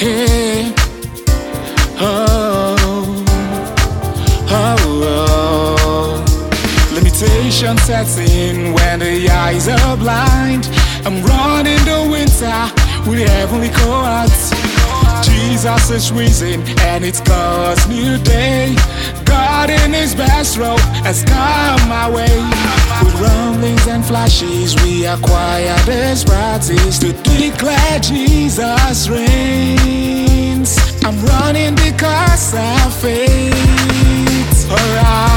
Hey, oh, oh, oh. Limitation sets in when the eyes are blind. I'm running the winter with heavenly cohorts. Jesus is risen and it's God's new day. God in his best robe has come my way. With rumblings and flashes, we acquire this practice to declare Jesus reigns. I'm running because of faith. Arise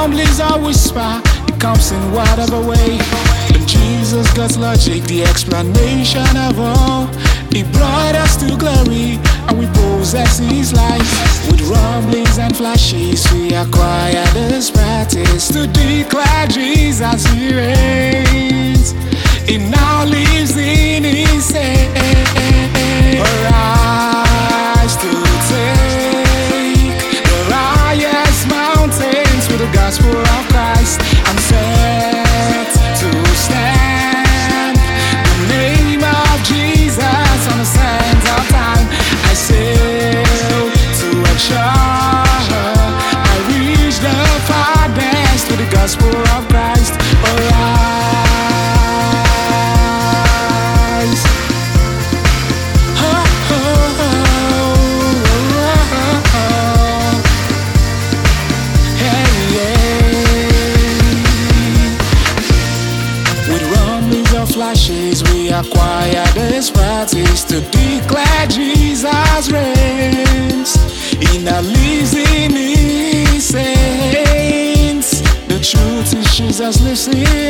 Rumblings or whisper, it comes in whatever way. And Jesus God's logic, the explanation of all. He brought us to glory, and we possess His life. With rumblings and flashes, we acquire this practice to declare Jesus He reigns. Flashes, we acquire this practice to declare Jesus reigns. He now lives in his saints. The truth is Jesus lives in.